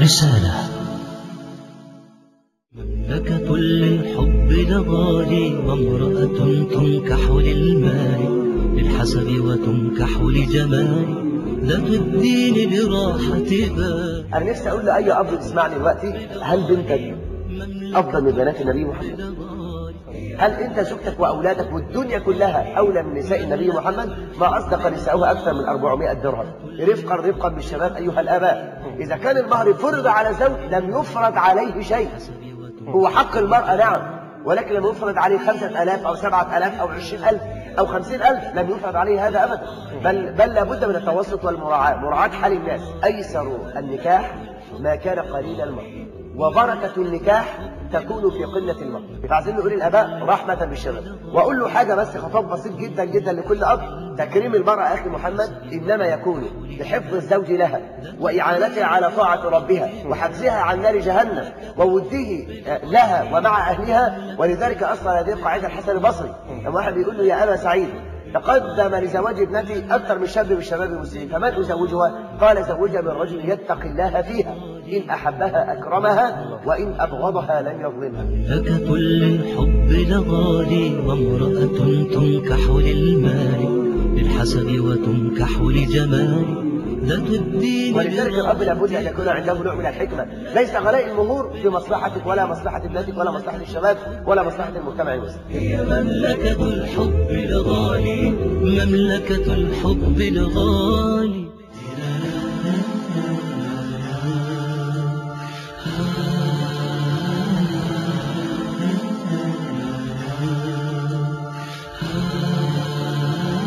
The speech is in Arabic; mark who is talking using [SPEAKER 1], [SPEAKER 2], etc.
[SPEAKER 1] رسالة. مملكة للحب لغالي وامرأة تنكح للمال للحسب وتنكح لجمال ذات الدين براحة بال.
[SPEAKER 2] أنا نفسي أقول لأي أب يسمعني دلوقتي هل بنتك افضل من بنات النبي محمد؟ هل انت زوجتك واولادك والدنيا كلها اولى من نساء النبي محمد؟ ما اصدق نساؤها أكثر من 400 درهم. رفقا رفقا بالشباب أيها الآباء. إذا كان المهر فرض على زوج لم يفرض عليه شيء. هو حق المرأة نعم. ولكن لم يفرض عليه خمسة ألاف أو سبعة ألاف أو عشرين ألف أو خمسين ألف لم يفرض عليه هذا أبدا. بل, بل لابد من التوسط والمراعاة مراعاة حال الناس. أيسر النكاح ما كان قليل المهر وبركة النكاح تكون في قلة المهر فعايزين نقول الآباء رحمة بالشباب. وأقول له حاجة بس خطاب بسيط جدا جدا لكل أب. تكريم المرأة أخي محمد إنما يكون بحفظ الزوج لها وإعانتها على طاعة ربها وحجزها عن نار جهنم ووده لها ومع أهلها. ولذلك أصل هذه القاعدة الحسن البصري. لما واحد بيقول له يا أبا سعيد تقدم لزواج ابنتي أكثر من شاب من الشباب المسلمين فمن أزوجها؟ قال زوجها من رجل يتقي الله فيها. إن أحبها أكرمها وإن أبغضها لن يظلمها.
[SPEAKER 1] مملكة للحب لغالي وامرأة تنكح للمال للحسب وتنكح لجمال ذات الدين
[SPEAKER 2] ولذلك الأب لابد أن يكون عنده نوع من الحكمة. ليس غلاء المهور في مصلحتك ولا مصلحة ابنتك ولا مصلحة الشباب ولا مصلحة المجتمع المسلم
[SPEAKER 1] هي مملكة الحب لغالي مملكة الحب لغالي.